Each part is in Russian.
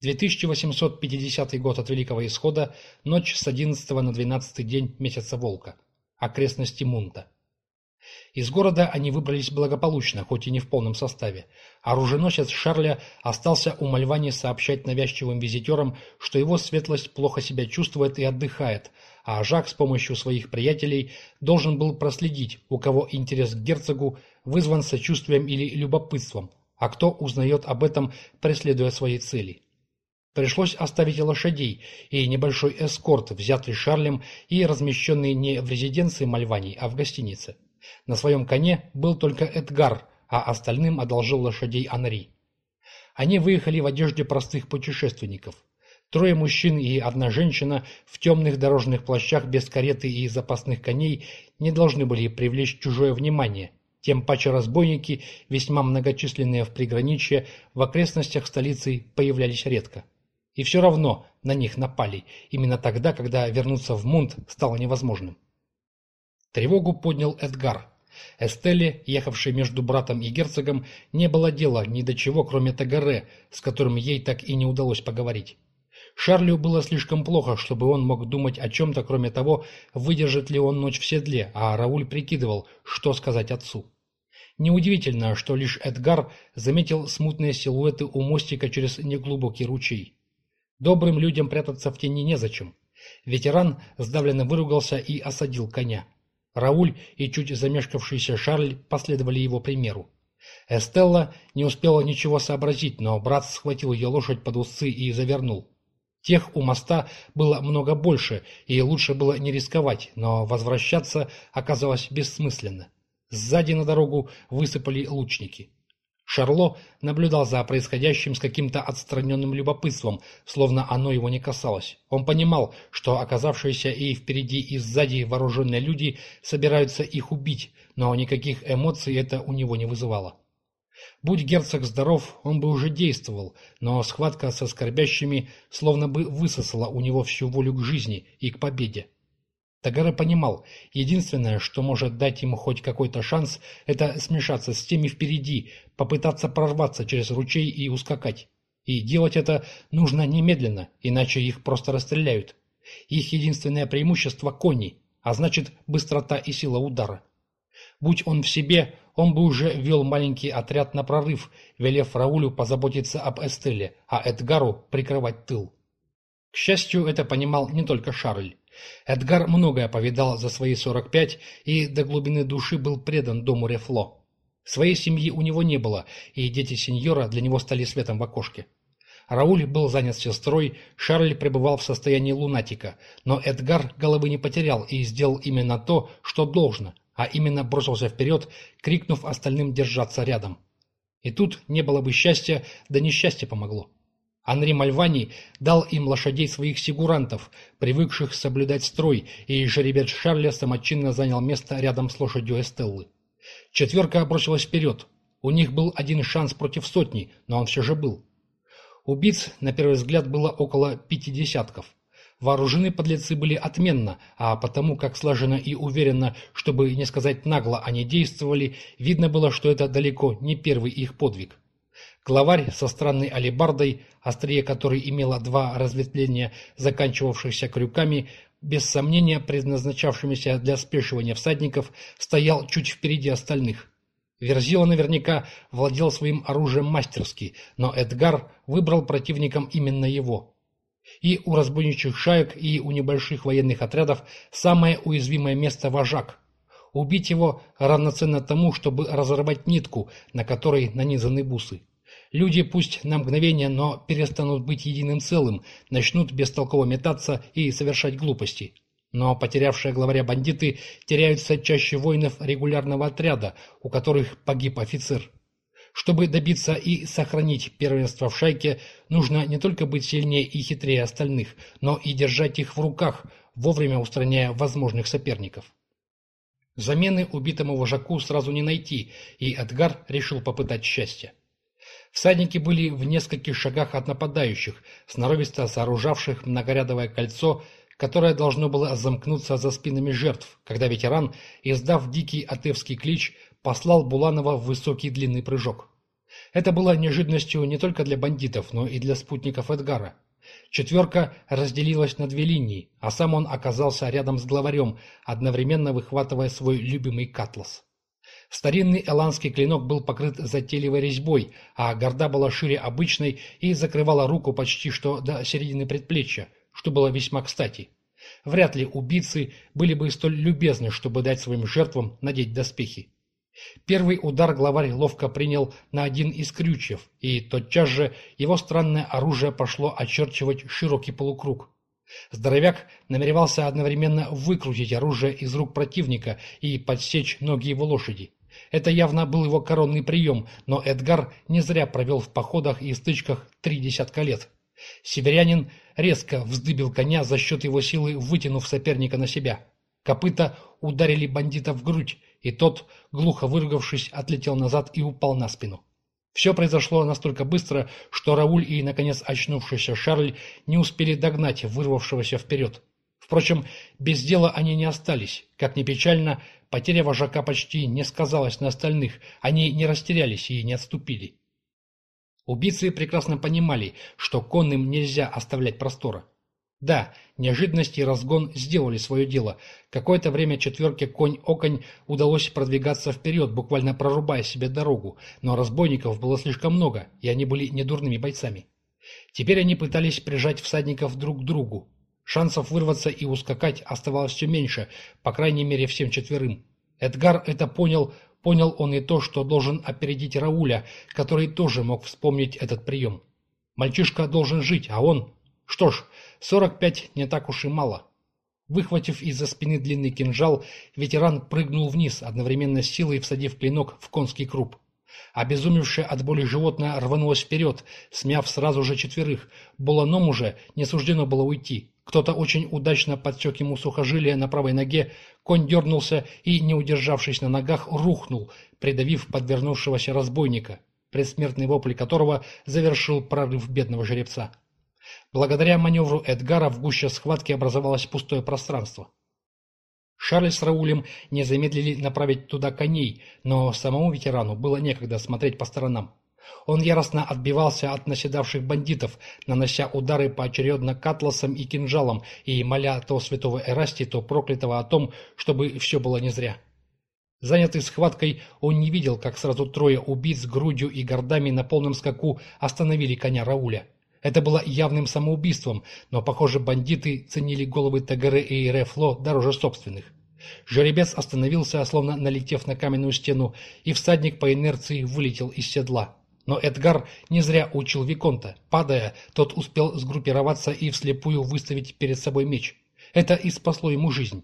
2850 год от Великого Исхода, ночь с 11 на 12 день месяца Волка. Окрестности Мунта. Из города они выбрались благополучно, хоть и не в полном составе. Оруженосец Шарля остался у Мальвани сообщать навязчивым визитерам, что его светлость плохо себя чувствует и отдыхает, а Жак с помощью своих приятелей должен был проследить, у кого интерес к герцогу вызван сочувствием или любопытством, а кто узнает об этом, преследуя свои цели. Пришлось оставить лошадей и небольшой эскорт, взятый Шарлем и размещенный не в резиденции Мальвани, а в гостинице. На своем коне был только Эдгар, а остальным одолжил лошадей Анри. Они выехали в одежде простых путешественников. Трое мужчин и одна женщина в темных дорожных плащах без кареты и запасных коней не должны были привлечь чужое внимание, тем паче разбойники, весьма многочисленные в приграничье, в окрестностях столицы появлялись редко. И все равно на них напали, именно тогда, когда вернуться в Мунт стало невозможным. Тревогу поднял Эдгар. Эстелле, ехавшей между братом и герцогом, не было дела ни до чего, кроме Тагаре, с которым ей так и не удалось поговорить. Шарлю было слишком плохо, чтобы он мог думать о чем-то, кроме того, выдержит ли он ночь в седле, а Рауль прикидывал, что сказать отцу. Неудивительно, что лишь Эдгар заметил смутные силуэты у мостика через неглубокий ручей. Добрым людям прятаться в тени незачем. Ветеран сдавленно выругался и осадил коня. Рауль и чуть замешкавшийся Шарль последовали его примеру. Эстелла не успела ничего сообразить, но брат схватил ее лошадь под усы и завернул. Тех у моста было много больше, и лучше было не рисковать, но возвращаться оказалось бессмысленно. Сзади на дорогу высыпали лучники. Шарло наблюдал за происходящим с каким-то отстраненным любопытством, словно оно его не касалось. Он понимал, что оказавшиеся и впереди, и сзади вооруженные люди собираются их убить, но никаких эмоций это у него не вызывало. Будь герцог здоров, он бы уже действовал, но схватка со скорбящими словно бы высосала у него всю волю к жизни и к победе. Тагара понимал, единственное, что может дать ему хоть какой-то шанс, это смешаться с теми впереди, попытаться прорваться через ручей и ускакать. И делать это нужно немедленно, иначе их просто расстреляют. Их единственное преимущество – кони, а значит быстрота и сила удара. Будь он в себе, он бы уже вел маленький отряд на прорыв, велев Раулю позаботиться об Эстеле, а Эдгару прикрывать тыл. К счастью, это понимал не только Шарль. Эдгар многое повидал за свои 45 и до глубины души был предан дому Рефло. Своей семьи у него не было, и дети сеньора для него стали светом в окошке. Рауль был занят сестрой, Шарль пребывал в состоянии лунатика, но Эдгар головы не потерял и сделал именно то, что должно, а именно бросился вперед, крикнув остальным держаться рядом. И тут не было бы счастья, да несчастье помогло. Анри Мальвани дал им лошадей своих сигурантов, привыкших соблюдать строй, и жеребец Шарля самочинно занял место рядом с лошадью Эстеллы. Четверка бросилась вперед. У них был один шанс против сотни, но он все же был. Убийц, на первый взгляд, было около пяти десятков. Вооружены подлецы были отменно, а потому, как слаженно и уверенно, чтобы не сказать нагло они действовали, видно было, что это далеко не первый их подвиг. Главарь со странной алебардой, острие которой имело два разветвления, заканчивавшихся крюками, без сомнения предназначавшимися для спешивания всадников, стоял чуть впереди остальных. Верзила наверняка владел своим оружием мастерски, но Эдгар выбрал противником именно его. И у разбойничьих шаек, и у небольших военных отрядов самое уязвимое место – вожак. Убить его равноценно тому, чтобы разорвать нитку, на которой нанизаны бусы. Люди пусть на мгновение, но перестанут быть единым целым, начнут бестолково метаться и совершать глупости. Но потерявшие главаря бандиты теряются чаще воинов регулярного отряда, у которых погиб офицер. Чтобы добиться и сохранить первенство в шайке, нужно не только быть сильнее и хитрее остальных, но и держать их в руках, вовремя устраняя возможных соперников. Замены убитому вожаку сразу не найти, и Эдгар решил попытать счастье. Всадники были в нескольких шагах от нападающих, сноровисто сооружавших многорядовое кольцо, которое должно было замкнуться за спинами жертв, когда ветеран, издав дикий атевский клич, послал Буланова в высокий длинный прыжок. Это было неожиданностью не только для бандитов, но и для спутников Эдгара. Четверка разделилась на две линии, а сам он оказался рядом с главарем, одновременно выхватывая свой любимый катлас. Старинный эландский клинок был покрыт затейливой резьбой, а горда была шире обычной и закрывала руку почти что до середины предплечья, что было весьма кстати. Вряд ли убийцы были бы столь любезны, чтобы дать своим жертвам надеть доспехи. Первый удар главарь ловко принял на один из крючев, и тотчас же его странное оружие пошло очерчивать широкий полукруг. Здоровяк намеревался одновременно выкрутить оружие из рук противника и подсечь ноги его лошади. Это явно был его коронный прием, но Эдгар не зря провел в походах и стычках три десятка лет. Северянин резко вздыбил коня за счет его силы, вытянув соперника на себя. Копыта ударили бандита в грудь, и тот, глухо выругавшись, отлетел назад и упал на спину. Все произошло настолько быстро, что Рауль и, наконец, очнувшийся Шарль не успели догнать вырвавшегося вперед. Впрочем, без дела они не остались. Как ни печально, потеря вожака почти не сказалась на остальных, они не растерялись и не отступили. Убийцы прекрасно понимали, что конным нельзя оставлять простора. Да, неожиданность и разгон сделали свое дело. Какое-то время четверке конь-оконь удалось продвигаться вперед, буквально прорубая себе дорогу, но разбойников было слишком много, и они были недурными бойцами. Теперь они пытались прижать всадников друг к другу. Шансов вырваться и ускакать оставалось все меньше, по крайней мере всем четверым. Эдгар это понял, понял он и то, что должен опередить Рауля, который тоже мог вспомнить этот прием. Мальчишка должен жить, а он... Что ж, Сорок пять не так уж и мало. Выхватив из-за спины длинный кинжал, ветеран прыгнул вниз, одновременно силой всадив клинок в конский круп. Обезумевшее от боли животное рванулось вперед, смяв сразу же четверых. Буланом уже не суждено было уйти. Кто-то очень удачно подсек ему сухожилие на правой ноге, конь дернулся и, не удержавшись на ногах, рухнул, придавив подвернувшегося разбойника, предсмертный вопль которого завершил прорыв бедного жеребца. Благодаря маневру Эдгара в гуще схватки образовалось пустое пространство. Шарль с Раулем не замедлили направить туда коней, но самому ветерану было некогда смотреть по сторонам. Он яростно отбивался от наседавших бандитов, нанося удары поочередно катласом и кинжалом и моля то святого Эрасти, то проклятого о том, чтобы все было не зря. Занятый схваткой, он не видел, как сразу трое убийц грудью и гордами на полном скаку остановили коня Рауля. Это было явным самоубийством, но, похоже, бандиты ценили головы Тагаре и Рефло дороже собственных. Жеребец остановился, словно налетев на каменную стену, и всадник по инерции вылетел из седла. Но Эдгар не зря учил Виконта. Падая, тот успел сгруппироваться и вслепую выставить перед собой меч. Это и спасло ему жизнь.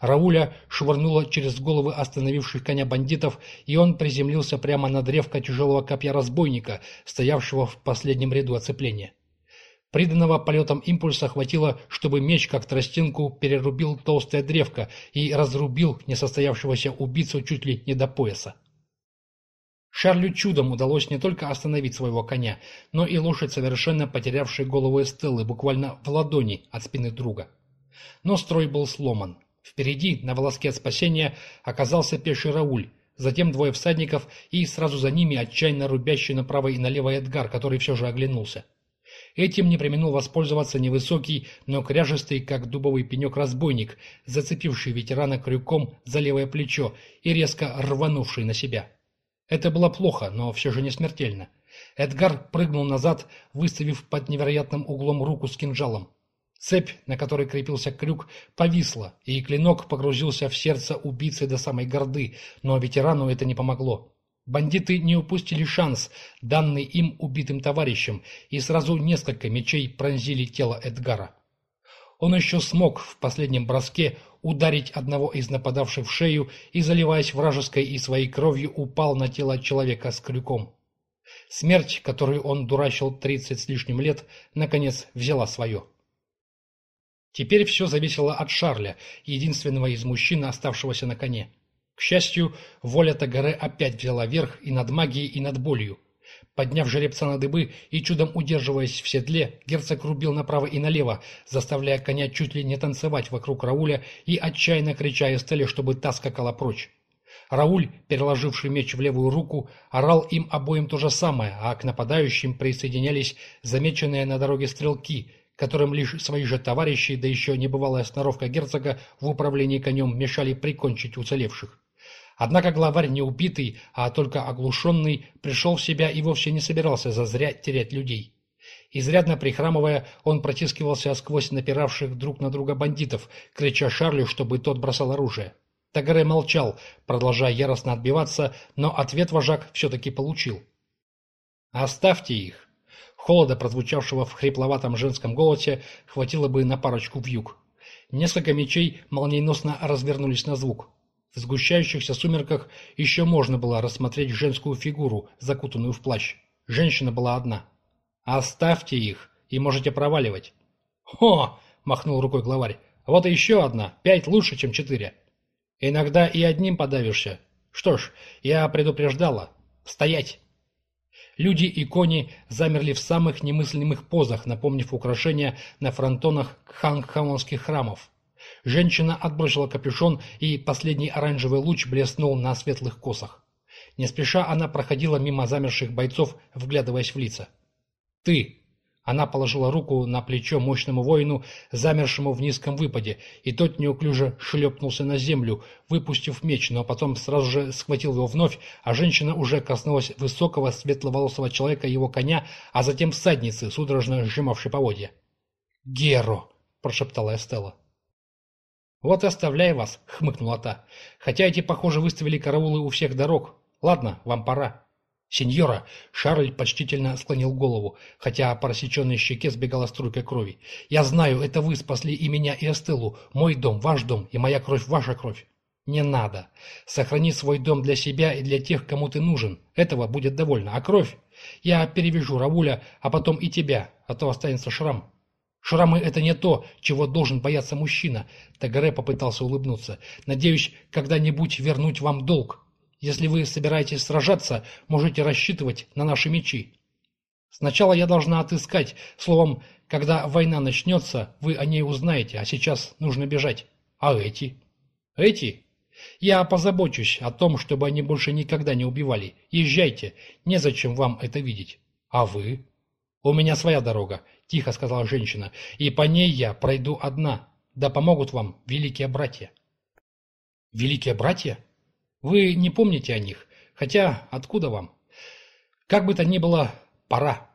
Рауля швырнула через головы остановивших коня бандитов, и он приземлился прямо на древко тяжелого копья разбойника, стоявшего в последнем ряду оцепления. Приданного полетом импульса хватило, чтобы меч, как тростинку, перерубил толстое древко и разрубил несостоявшегося убийцу чуть ли не до пояса. Шарлю чудом удалось не только остановить своего коня, но и лошадь, совершенно потерявшая голову Эстеллы, буквально в ладони от спины друга. Но строй был сломан. Впереди, на волоске от спасения, оказался пеший Рауль, затем двое всадников и сразу за ними отчаянно рубящий направо и налево Эдгар, который все же оглянулся. Этим не применил воспользоваться невысокий, но кряжестый, как дубовый пенек разбойник, зацепивший ветерана крюком за левое плечо и резко рванувший на себя. Это было плохо, но все же не смертельно. Эдгар прыгнул назад, выставив под невероятным углом руку с кинжалом. Цепь, на которой крепился крюк, повисла, и клинок погрузился в сердце убийцы до самой горды, но ветерану это не помогло. Бандиты не упустили шанс, данный им убитым товарищем, и сразу несколько мечей пронзили тело Эдгара. Он еще смог в последнем броске ударить одного из нападавших в шею и, заливаясь вражеской и своей кровью, упал на тело человека с крюком. Смерть, которую он дурачил тридцать с лишним лет, наконец взяла свое. Теперь все зависело от Шарля, единственного из мужчин, оставшегося на коне. К счастью, воля Тагаре опять взяла верх и над магией, и над болью. Подняв жеребца на дыбы и чудом удерживаясь в седле, герцог рубил направо и налево, заставляя коня чуть ли не танцевать вокруг Рауля и отчаянно крича Эстеле, чтобы та скакала прочь. Рауль, переложивший меч в левую руку, орал им обоим то же самое, а к нападающим присоединялись замеченные на дороге стрелки, которым лишь свои же товарищи, да еще небывалая сноровка герцога в управлении конем мешали прикончить уцелевших. Однако главарь не убитый, а только оглушенный, пришел в себя и вовсе не собирался зазря терять людей. Изрядно прихрамывая, он протискивался сквозь напиравших друг на друга бандитов, крича Шарлю, чтобы тот бросал оружие. Тагаре молчал, продолжая яростно отбиваться, но ответ вожак все-таки получил. «Оставьте их!» Холода, прозвучавшего в хрипловатом женском голосе, хватило бы на парочку вьюг. Несколько мечей молниеносно развернулись на звук. В сгущающихся сумерках еще можно было рассмотреть женскую фигуру, закутанную в плащ. Женщина была одна. «Оставьте их, и можете проваливать». «Хо!» — махнул рукой главарь. «Вот и еще одна. Пять лучше, чем четыре». Иногда и одним подавишься. Что ж, я предупреждала. Стоять! Люди и кони замерли в самых немыслимых позах, напомнив украшения на фронтонах хангхаонских храмов. Женщина отбросила капюшон, и последний оранжевый луч блеснул на светлых косах. Не спеша она проходила мимо замерших бойцов, вглядываясь в лица. «Ты!» Она положила руку на плечо мощному воину, замершему в низком выпаде, и тот неуклюже шлепнулся на землю, выпустив меч, но потом сразу же схватил его вновь, а женщина уже коснулась высокого светловолосого человека его коня, а затем всадницы, судорожно сжимавшей поводья. «Геро!» – прошептала Эстелла. «Вот и оставляй вас», — хмыкнула та. «Хотя эти, похоже, выставили караулы у всех дорог. Ладно, вам пора». «Сеньора!» — Шарль почтительно склонил голову, хотя по рассеченной щеке сбегала струйка крови. «Я знаю, это вы спасли и меня, и Эстеллу. Мой дом, ваш дом, и моя кровь, ваша кровь. Не надо. Сохрани свой дом для себя и для тех, кому ты нужен. Этого будет довольно. А кровь? Я перевяжу Рауля, а потом и тебя, а то останется шрам». «Шрамы — это не то, чего должен бояться мужчина», — Тагаре попытался улыбнуться. «Надеюсь, когда-нибудь вернуть вам долг». Если вы собираетесь сражаться, можете рассчитывать на наши мечи. Сначала я должна отыскать. Словом, когда война начнется, вы о ней узнаете, а сейчас нужно бежать. А эти? Эти? Я позабочусь о том, чтобы они больше никогда не убивали. Езжайте, незачем вам это видеть. А вы? У меня своя дорога, тихо сказала женщина, и по ней я пройду одна. Да помогут вам великие братья. Великие братья? Вы не помните о них, хотя откуда вам? Как бы то ни было, пора.